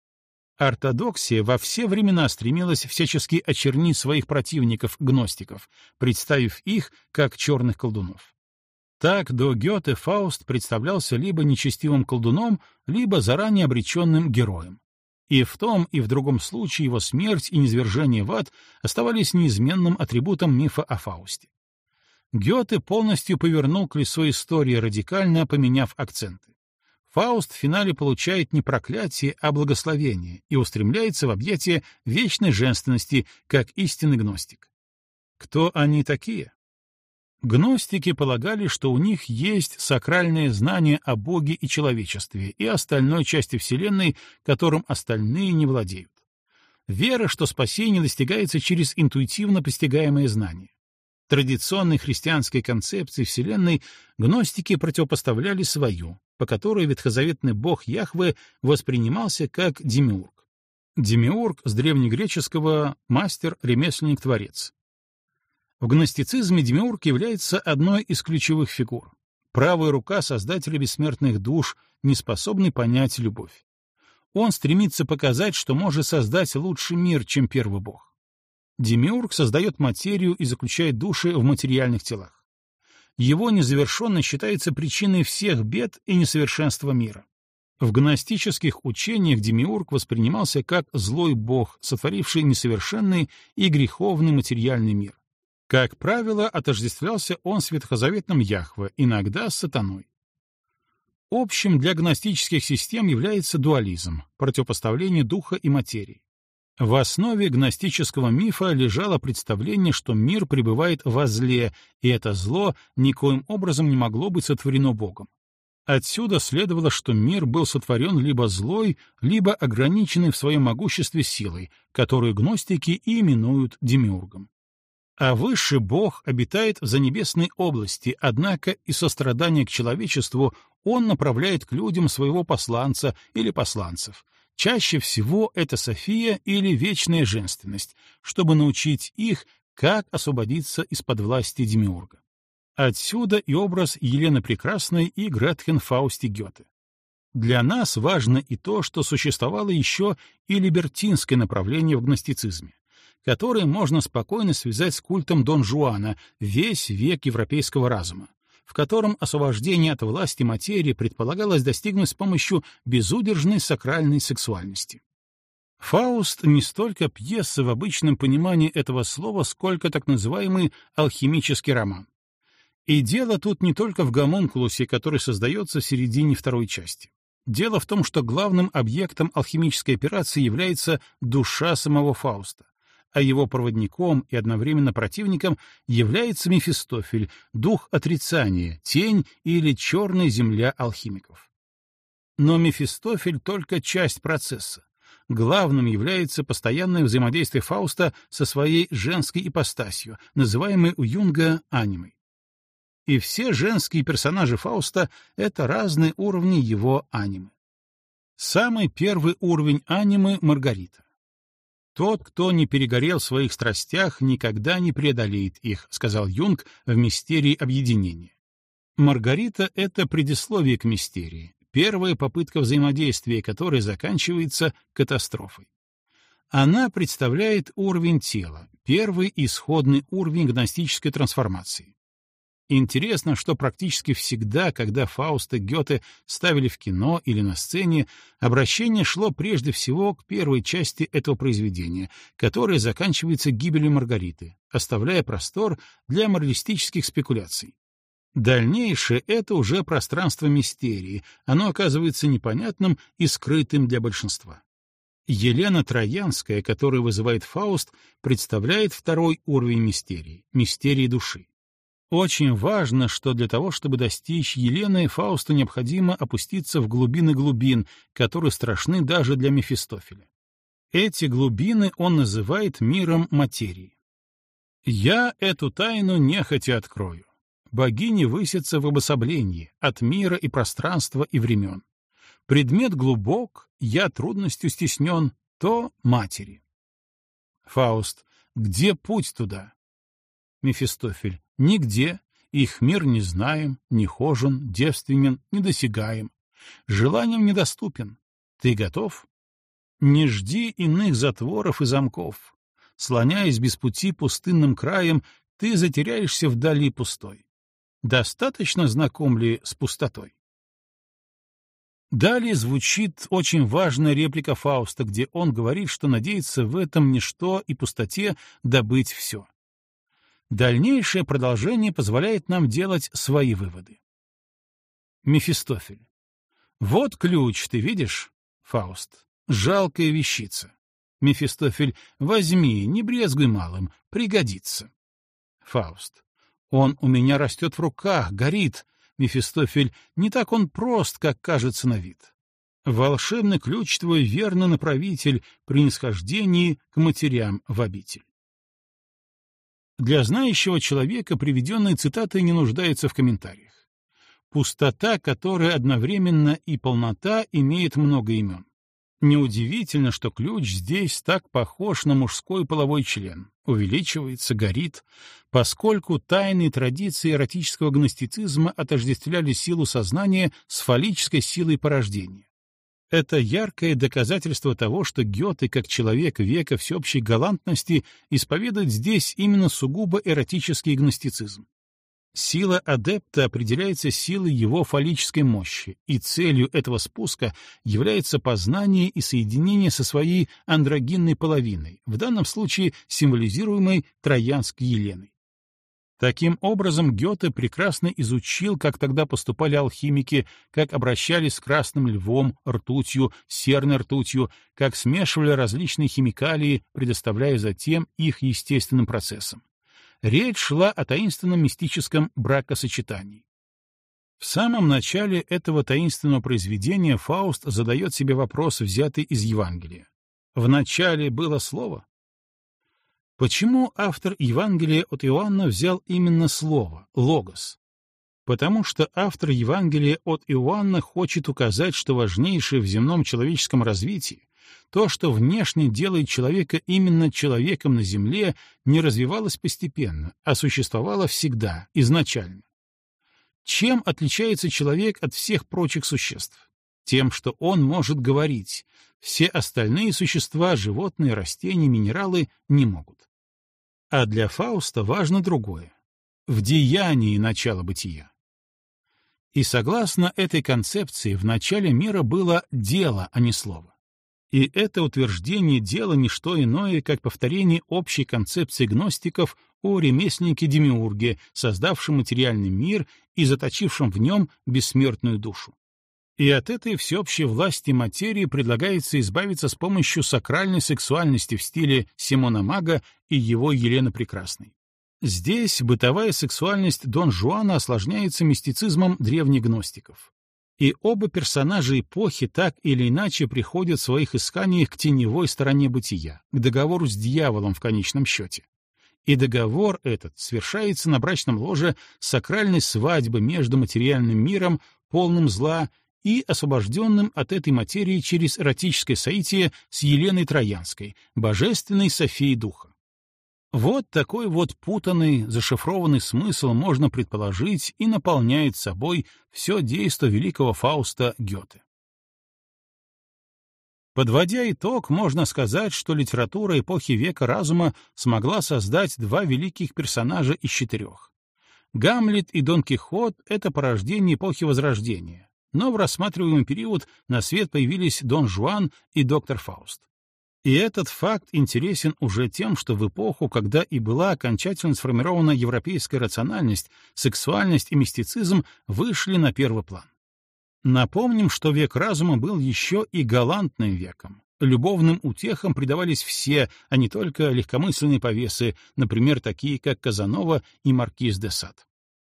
Ортодоксия во все времена стремилась всячески очернить своих противников, гностиков, представив их как черных колдунов. Так до Гёте Фауст представлялся либо нечестивым колдуном, либо заранее обреченным героем. И в том, и в другом случае его смерть и низвержение в ад оставались неизменным атрибутом мифа о Фаусте. Гёте полностью повернул колесо истории, радикально поменяв акценты. Фауст в финале получает не проклятие, а благословение и устремляется в объятия вечной женственности, как истинный гностик. Кто они такие? Гностики полагали, что у них есть сакральное знание о Боге и человечестве и остальной части Вселенной, которым остальные не владеют. Вера, что спасение достигается через интуитивно постигаемое знание. Традиционной христианской концепции Вселенной гностики противопоставляли свою, по которой ветхозаветный бог Яхве воспринимался как демиург. Демиург с древнегреческого «мастер, ремесленник, творец». В гностицизме демиург является одной из ключевых фигур. Правая рука Создателя бессмертных душ, не способный понять любовь. Он стремится показать, что может создать лучший мир, чем первый бог. Демиург создает материю и заключает души в материальных телах. Его незавершенность считается причиной всех бед и несовершенства мира. В гностических учениях Демиург воспринимался как злой бог, сотворивший несовершенный и греховный материальный мир. Как правило, отождествлялся он с ветхозаветным Яхве, иногда с сатаной. Общим для гностических систем является дуализм, противопоставление духа и материи. В основе гностического мифа лежало представление, что мир пребывает во зле, и это зло никоим образом не могло быть сотворено Богом. Отсюда следовало, что мир был сотворен либо злой, либо ограниченный в своем могуществе силой, которую гностики и именуют демиургом. А высший Бог обитает в занебесной области, однако и сострадание к человечеству он направляет к людям своего посланца или посланцев, Чаще всего это София или вечная женственность, чтобы научить их, как освободиться из-под власти Демиурга. Отсюда и образ Елены Прекрасной и Гретхен Фаусти Гёте. Для нас важно и то, что существовало еще и либертинское направление в гностицизме, которое можно спокойно связать с культом Дон Жуана весь век европейского разума, в котором освобождение от власти материи предполагалось достигнуть с помощью безудержной сакральной сексуальности. Фауст не столько пьеса в обычном понимании этого слова, сколько так называемый алхимический роман. И дело тут не только в гомункулусе, который создается в середине второй части. Дело в том, что главным объектом алхимической операции является душа самого Фауста, а его проводником и одновременно противником является Мефистофель, дух отрицания, тень или черная земля алхимиков. Но Мефистофель — только часть процесса. Главным является постоянное взаимодействие Фауста со своей женской ипостасью, называемой у Юнга анимой. И все женские персонажи Фауста — это разные уровни его анимы. Самый первый уровень анимы — Маргарита. «Тот, кто не перегорел в своих страстях, никогда не преодолеет их», — сказал Юнг в «Мистерии объединения». Маргарита — это предисловие к мистерии, первая попытка взаимодействия, которая заканчивается катастрофой. Она представляет уровень тела, первый исходный уровень гностической трансформации. Интересно, что практически всегда, когда Фауста Гёте ставили в кино или на сцене, обращение шло прежде всего к первой части этого произведения, которая заканчивается гибелью Маргариты, оставляя простор для моралистических спекуляций. Дальнейшее — это уже пространство мистерии, оно оказывается непонятным и скрытым для большинства. Елена Троянская, которую вызывает Фауст, представляет второй уровень мистерии — мистерии души. Очень важно, что для того, чтобы достичь Елены, Фаусту необходимо опуститься в глубины глубин, которые страшны даже для Мефистофеля. Эти глубины он называет миром материи. «Я эту тайну нехотя открою богини высятся в обособлении от мира и пространства и времен. Предмет глубок, я трудностью стеснен, то матери. Фауст. Где путь туда? Мефистофель. Нигде. Их мир не знаем, не хожен, девственен, недосягаем. Желанием недоступен. Ты готов? Не жди иных затворов и замков. Слоняясь без пути пустынным краем, ты затеряешься вдали пустой достаточно знаком ли с пустотой? Далее звучит очень важная реплика Фауста, где он говорит, что надеется в этом ничто и пустоте добыть все. Дальнейшее продолжение позволяет нам делать свои выводы. Мефистофель. Вот ключ, ты видишь? Фауст. Жалкая вещица. Мефистофель. Возьми, не брезгуй малым, пригодится. Фауст. Он у меня растет в руках, горит. Мефистофель, не так он прост, как кажется на вид. Волшебный ключ твой верный направитель при нисхождении к матерям в обитель. Для знающего человека приведенные цитаты не нуждаются в комментариях. Пустота, которая одновременно и полнота, имеет много имен. Неудивительно, что ключ здесь так похож на мужской половой член, увеличивается, горит, поскольку тайные традиции эротического гностицизма отождествляли силу сознания с фаллической силой порождения. Это яркое доказательство того, что Гёте, как человек века всеобщей галантности, исповедует здесь именно сугубо эротический гностицизм. Сила адепта определяется силой его фаллической мощи, и целью этого спуска является познание и соединение со своей андрогинной половиной, в данном случае символизируемой Троянской Еленой. Таким образом, Гёте прекрасно изучил, как тогда поступали алхимики, как обращались с красным львом, ртутью, серной ртутью, как смешивали различные химикалии, предоставляя затем их естественным процессам. Речь шла о таинственном мистическом бракосочетании. В самом начале этого таинственного произведения Фауст задает себе вопрос, взятый из Евангелия. В начале было слово? Почему автор Евангелия от Иоанна взял именно слово, логос? Потому что автор Евангелия от Иоанна хочет указать, что важнейшее в земном человеческом развитии то, что внешне делает человека именно человеком на земле, не развивалось постепенно, а существовало всегда, изначально. Чем отличается человек от всех прочих существ? Тем, что он может говорить. Все остальные существа, животные, растения, минералы не могут. А для Фауста важно другое. В деянии начала бытия. И согласно этой концепции, в начале мира было дело, а не слово. И это утверждение дела не что иное, как повторение общей концепции гностиков о ремесленнике-демиурге, создавшем материальный мир и заточившем в нем бессмертную душу. И от этой всеобщей власти материи предлагается избавиться с помощью сакральной сексуальности в стиле Симона Мага и его Елены Прекрасной. Здесь бытовая сексуальность Дон Жуана осложняется мистицизмом древних гностиков. И оба персонажа эпохи так или иначе приходят в своих исканиях к теневой стороне бытия, к договору с дьяволом в конечном счете. И договор этот совершается на брачном ложе сакральной свадьбы между материальным миром, полным зла, и освобожденным от этой материи через эротическое соитие с Еленой Троянской, божественной Софией Духа. Вот такой вот путанный, зашифрованный смысл можно предположить и наполняет собой все действо великого Фауста Гёте. Подводя итог, можно сказать, что литература эпохи века разума смогла создать два великих персонажа из четырех. Гамлет и Дон Кихот — это порождение эпохи Возрождения, но в рассматриваемый период на свет появились Дон Жуан и Доктор Фауст. И этот факт интересен уже тем, что в эпоху, когда и была окончательно сформирована европейская рациональность, сексуальность и мистицизм вышли на первый план. Напомним, что век разума был еще и галантным веком. Любовным утехам предавались все, а не только легкомысленные повесы, например, такие как Казанова и Маркиз де Сад.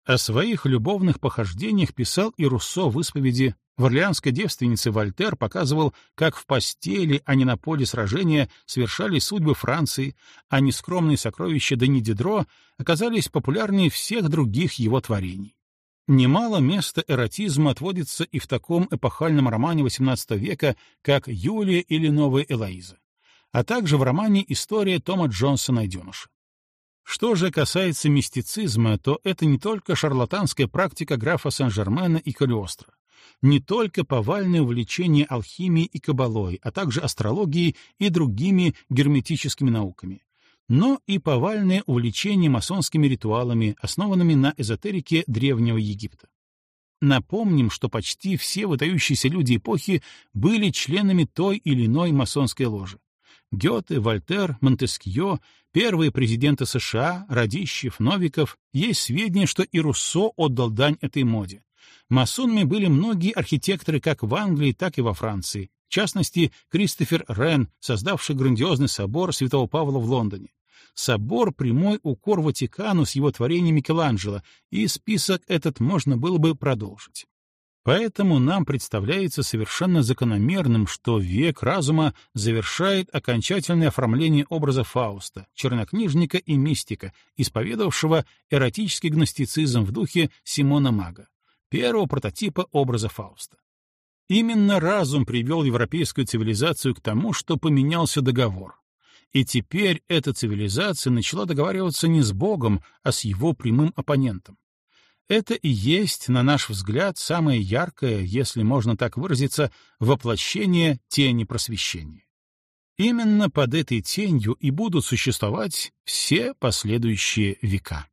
О своих любовных похождениях писал и Руссо в исповеди в «Орлеанской девственнице» Вольтер показывал, как в постели, а не на поле сражения, совершали судьбы Франции, а нескромные сокровища Дени Дидро оказались популярнее всех других его творений. Немало места эротизма отводится и в таком эпохальном романе XVIII века, как «Юлия» или «Новая Элоиза», а также в романе «История Тома Джонсона и Дюнуша». Что же касается мистицизма, то это не только шарлатанская практика графа Сен-Жермена и Калиостро не только повальное увлечение алхимией и кабалой, а также астрологией и другими герметическими науками, но и повальное увлечение масонскими ритуалами, основанными на эзотерике Древнего Египта. Напомним, что почти все выдающиеся люди эпохи были членами той или иной масонской ложи. Гёте, Вольтер, Монтескьё, первые президенты США, Радищев, Новиков, есть сведения, что и Руссо отдал дань этой моде, Масонами были многие архитекторы как в Англии, так и во Франции, в частности, Кристофер Рен, создавший грандиозный собор Святого Павла в Лондоне. Собор — прямой укор Ватикану с его творением Микеланджело, и список этот можно было бы продолжить. Поэтому нам представляется совершенно закономерным, что век разума завершает окончательное оформление образа Фауста, чернокнижника и мистика, исповедовавшего эротический гностицизм в духе Симона Мага первого прототипа образа Фауста. Именно разум привел европейскую цивилизацию к тому, что поменялся договор. И теперь эта цивилизация начала договариваться не с Богом, а с его прямым оппонентом. Это и есть, на наш взгляд, самое яркое, если можно так выразиться, воплощение тени просвещения. Именно под этой тенью и будут существовать все последующие века.